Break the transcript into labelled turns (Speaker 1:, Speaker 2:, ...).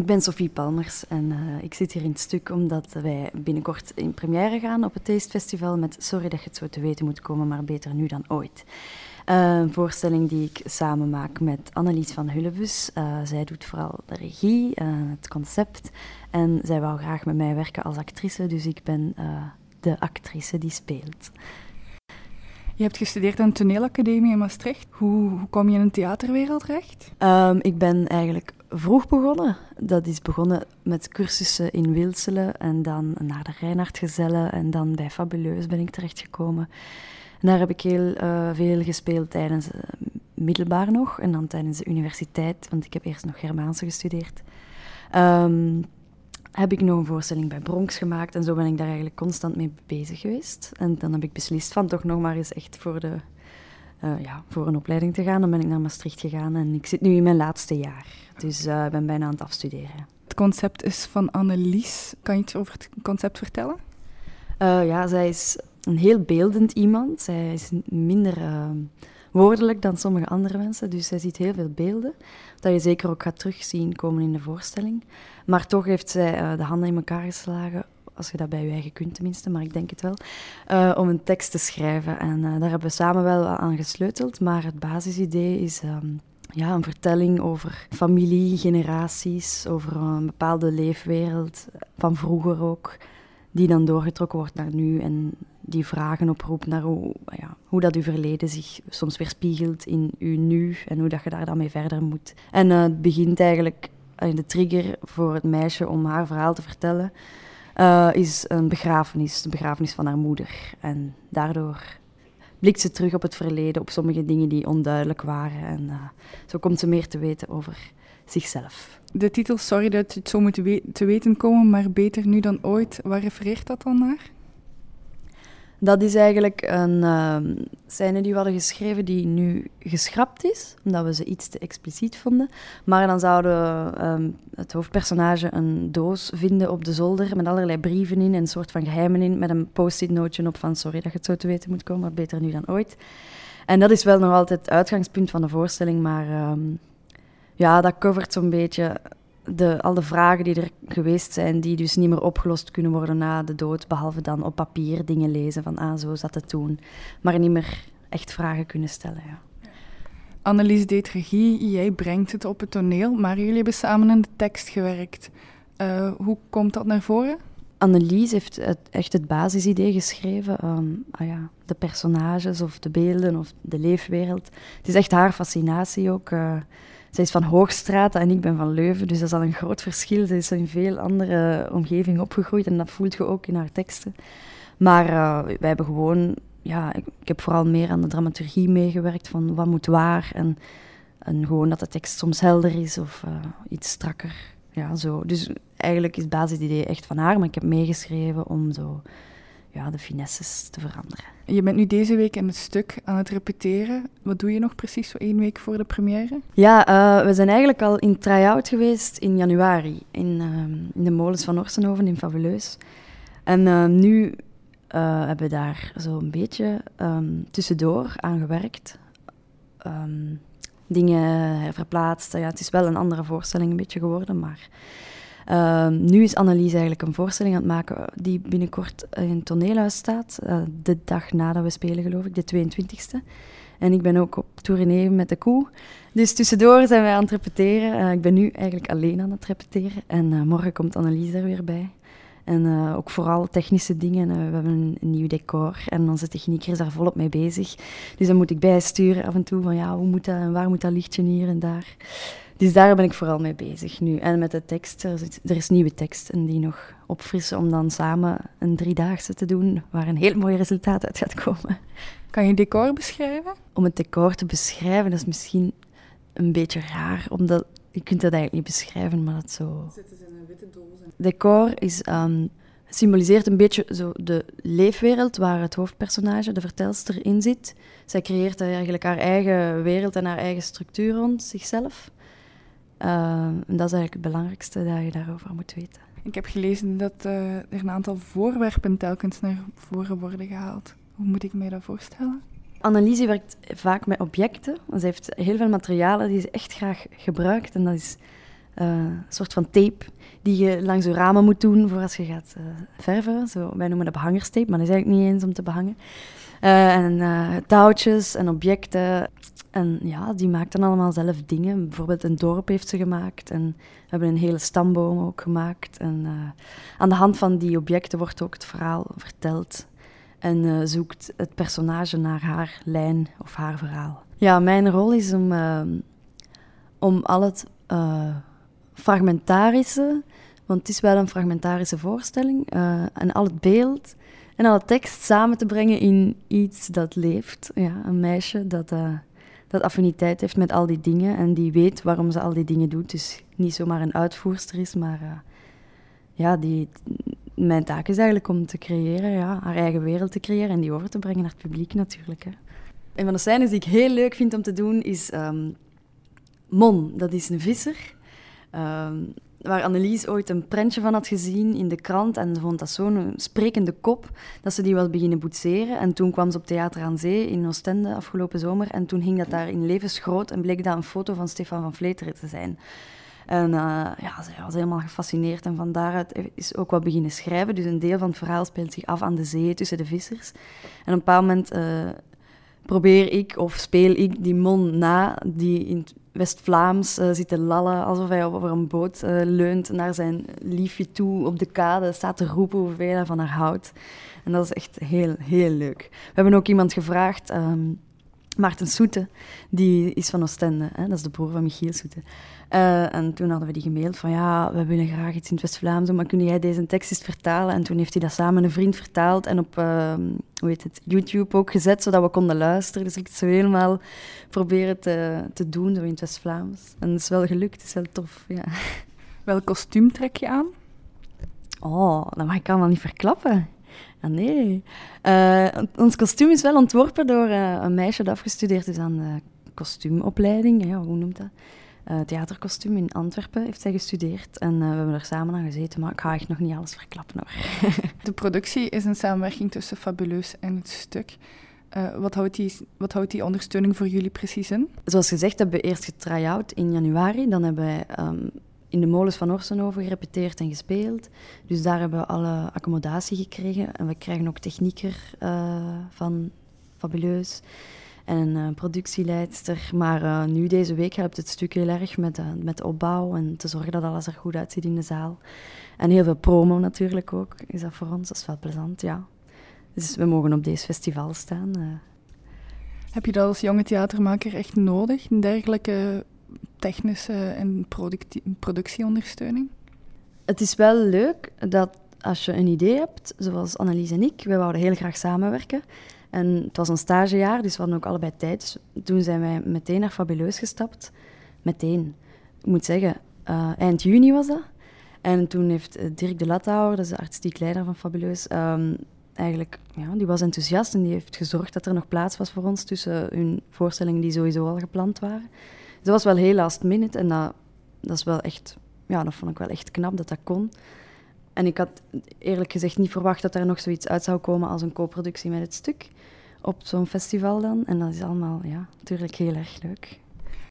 Speaker 1: Ik ben Sophie Palmers en uh, ik zit hier in het stuk omdat wij binnenkort in première gaan op het Taste Festival met Sorry dat je het zo te weten moet komen, maar beter nu dan ooit. Uh, een voorstelling die ik samen maak met Annelies van Hullebus. Uh, zij doet vooral de regie, het concept en zij wou graag met mij werken als actrice, dus ik ben de actrice die speelt.
Speaker 2: Je hebt gestudeerd aan de toneelacademie in Maastricht. Hoe, hoe kom je in een theaterwereld terecht?
Speaker 1: Um, ik ben eigenlijk vroeg begonnen. Dat is begonnen met cursussen in Wilselen en dan naar de Reinhard Gezellen en dan bij Fabuleus ben ik terechtgekomen. En daar heb ik heel uh, veel gespeeld tijdens uh, middelbaar nog en dan tijdens de universiteit, want ik heb eerst nog Germaanse gestudeerd. Um, heb ik nog een voorstelling bij Bronx gemaakt en zo ben ik daar eigenlijk constant mee bezig geweest. En dan heb ik beslist van toch nog maar eens echt voor, de, uh, ja, voor een opleiding te gaan. Dan ben ik naar Maastricht gegaan en ik zit nu in mijn laatste jaar. Dus uh, ik ben bijna aan het afstuderen.
Speaker 2: Het concept is van Annelies. Kan je iets over het concept vertellen?
Speaker 1: Uh, ja, zij is een heel beeldend iemand. Zij is minder woordelijk dan sommige andere mensen. Dus zij ziet heel veel beelden, dat je zeker ook gaat terugzien komen in de voorstelling. Maar toch heeft zij de handen in elkaar geslagen, als je dat bij je eigen kunt tenminste, maar ik denk het wel, uh, om een tekst te schrijven. En uh, daar hebben we samen wel aan gesleuteld, maar het basisidee is... Um, ja, een vertelling over familie, generaties, over een bepaalde leefwereld, van vroeger ook, die dan doorgetrokken wordt naar nu en die vragen oproept naar hoe, ja, hoe dat uw verleden zich soms weer spiegelt in uw nu en hoe dat je daar dan mee verder moet. En uh, het begint eigenlijk, de trigger voor het meisje om haar verhaal te vertellen, uh, is een begrafenis, de begrafenis van haar moeder. En daardoor blikt ze terug op het verleden, op sommige dingen die onduidelijk waren. En zo komt ze meer te weten over zichzelf.
Speaker 2: De titel Sorry dat je het zo moet te weten komen, maar beter nu dan ooit, waar refereert dat dan naar?
Speaker 1: Dat is eigenlijk een uh, scène die we hadden geschreven die nu geschrapt is, omdat we ze iets te expliciet vonden. Maar dan zouden um, het hoofdpersonage een doos vinden op de zolder met allerlei brieven in en een soort van geheimen in, met een post-it nootje op van sorry dat je het zo te weten moet komen, maar beter nu dan ooit. En dat is wel nog altijd het uitgangspunt van de voorstelling, maar um, ja, dat covert zo'n beetje de, al de vragen die er geweest zijn, die dus niet meer opgelost kunnen worden na de dood, behalve dan op papier dingen lezen van ah, zo zat het toen, maar niet meer echt vragen kunnen stellen. Ja.
Speaker 2: Annelies deed regie, jij brengt het op het toneel, maar jullie hebben samen in de tekst gewerkt. Uh, hoe komt dat naar voren?
Speaker 1: Annelies heeft het, echt het basisidee geschreven. Um, ah ja, de personages of de beelden of de leefwereld. Het is echt haar fascinatie ook. Uh, zij is van Hoogstraat en ik ben van Leuven, dus dat is al een groot verschil. Ze is in veel andere omgeving opgegroeid en dat voelt je ook in haar teksten. Maar uh, wij hebben gewoon, ja, ik, heb vooral meer aan de dramaturgie meegewerkt van wat moet waar en, en gewoon dat de tekst soms helder is of uh, iets strakker. Ja, zo. Dus eigenlijk is het basisidee echt van haar, maar ik heb meegeschreven om zo ja, de finesses te veranderen.
Speaker 2: Je bent nu deze week in het stuk aan het repeteren. Wat doe je nog precies zo één week voor de première?
Speaker 1: Ja, uh, we zijn eigenlijk al in try-out geweest in januari in, uh, in de molens van Orsenhoven in Fabuleus. En uh, nu hebben we daar zo'n beetje um, tussendoor aan gewerkt. Um, dingen verplaatst. Ja, het is wel een andere voorstelling een beetje geworden, maar uh, nu is Annelies eigenlijk een voorstelling aan het maken die binnenkort in het toneelhuis staat. Uh, de dag nadat we spelen, geloof ik, de 22e. En ik ben ook op tournee met de koe. Dus tussendoor zijn wij aan het repeteren. Uh, ik ben nu eigenlijk alleen aan het repeteren. En morgen komt Annelies er weer bij. En ook vooral technische dingen. We hebben een, een, nieuw decor en onze technieker is daar volop mee bezig. Dus dan moet ik bijsturen af en toe van ja, hoe moet dat en waar moet dat lichtje hier en daar. Dus daar ben ik vooral mee bezig nu. En met de tekst, er is, er is nieuwe tekst en die nog opfrissen om dan samen een driedaagse te doen waar een heel mooi resultaat uit gaat komen.
Speaker 2: Kan je decor beschrijven?
Speaker 1: Om het decor te beschrijven, dat is misschien een beetje raar, omdat je kunt dat eigenlijk niet beschrijven, maar dat zo... Zitten ze in een witte doos? Decor is, um, symboliseert een beetje zo de leefwereld waar het hoofdpersonage, de vertelster, in zit. Zij creëert eigenlijk haar eigen wereld en haar eigen structuur rond zichzelf. Uh, dat is eigenlijk het belangrijkste dat je daarover moet weten.
Speaker 2: Ik heb gelezen dat uh, er een aantal voorwerpen telkens naar voren worden gehaald. Hoe moet ik mij dat voorstellen?
Speaker 1: Annelies werkt vaak met objecten. Ze heeft heel veel materialen die ze echt graag gebruikt. En dat is een soort van tape die je langs je ramen moet doen voor als je gaat verven. Zo, wij noemen dat behangerstape, maar dat is eigenlijk niet eens om te behangen. en touwtjes en objecten. En ja, die maakt dan allemaal zelf dingen. Bijvoorbeeld een dorp heeft ze gemaakt. En we hebben een hele stamboom ook gemaakt. En aan de hand van die objecten wordt ook het verhaal verteld. En zoekt het personage naar haar lijn of haar verhaal. Ja, mijn rol is om, uh, om al het uh, fragmentarische, want het is wel een fragmentarische voorstelling, uh, en al het beeld en al het tekst samen te brengen in iets dat leeft. Ja, een meisje dat, dat affiniteit heeft met al die dingen en die weet waarom ze al die dingen doet. Dus niet zomaar een uitvoerster is, maar ja, die, mijn taak is eigenlijk om te creëren, ja, haar eigen wereld te creëren en die over te brengen naar het publiek natuurlijk. Hè. Een van de scènes die ik heel leuk vind om te doen is um, Mon. Dat is een visser. Um, waar Annelies ooit een prentje van had gezien in de krant. En ze vond dat zo'n sprekende kop dat ze die wil beginnen boetseren. En toen kwam ze op Theater aan Zee in Oostende afgelopen zomer. En toen hing dat daar in levensgroot en bleek dat een foto van Stefan van Vleteren te zijn. En uh, ja, ze was helemaal gefascineerd en van daaruit is ook wat beginnen schrijven. Dus een deel van het verhaal speelt zich af aan de zee tussen de vissers. En op een bepaald moment uh, probeer ik of speel ik die mon na die in West-Vlaams uh, zit te lallen alsof hij over een boot uh, leunt naar zijn liefje toe op de kade, staat te roepen hoeveel hij van haar houdt. En dat is echt heel, heel leuk. We hebben ook iemand gevraagd, um, Maarten Soete, die is van Oostende, hè? dat is de broer van Michiel Soete. Uh, en toen hadden we die gemaild van ja, we willen graag iets in het West-Vlaams doen, maar kun jij deze tekst eens vertalen? En toen heeft hij dat samen met een vriend vertaald en op uh, hoe heet het, YouTube ook gezet, zodat we konden luisteren. Dus ik het zo helemaal proberen te, te doen, zo in het West-Vlaams. En het is wel gelukt, het is wel tof, ja.
Speaker 2: Welk kostuum trek je aan?
Speaker 1: Oh, dat mag ik allemaal niet verklappen. Ah, nee. Uh, ons kostuum is wel ontworpen door uh, een meisje dat afgestudeerd is aan de kostuumopleiding. Ja, hoe noemt dat? Uh, theaterkostuum in Antwerpen heeft zij gestudeerd. En we hebben er samen aan gezeten, maar ik ga echt nog niet alles verklappen hoor.
Speaker 2: de productie is een samenwerking tussen Fabuleus en het stuk. wat, houdt die, wat houdt die ondersteuning voor jullie precies in?
Speaker 1: Zoals gezegd hebben we eerst getry-out in januari. Dan hebben wij um, in de molens van Orsenhoven gerepeteerd en gespeeld. Dus daar hebben we alle accommodatie gekregen. En we krijgen ook technieker uh, van Fabuleus en een uh, productieleidster. Maar uh, nu, deze week, helpt het stuk heel erg met, met de opbouw en te zorgen dat alles er goed uitziet in de zaal. En heel veel promo natuurlijk ook, is dat voor ons. Dat is wel plezant, ja. Dus we mogen op deze festival staan.
Speaker 2: Heb je dat als jonge theatermaker echt nodig, een dergelijke technische en productieondersteuning?
Speaker 1: Het is wel leuk dat als je een idee hebt, zoals Annelies en ik, wij wouden heel graag samenwerken. En het was een stagejaar, dus we hadden ook allebei tijd. Dus toen zijn wij meteen naar Fabuleus gestapt. Meteen. Ik moet zeggen, uh, eind juni was dat. En toen heeft eh, Dirk de Lathouwer, dat is de artistiek leider van Fabuleus, um, eigenlijk, ja, die was enthousiast en die heeft gezorgd dat er nog plaats was voor ons tussen hun voorstellingen die sowieso al gepland waren dat was wel heel last minute en dat, dat is wel echt, ja, dat vond ik wel echt knap dat dat kon. En ik had eerlijk gezegd niet verwacht dat er nog zoiets uit zou komen als een co-productie met het stuk op zo'n festival dan. En dat is allemaal, ja, natuurlijk heel erg leuk.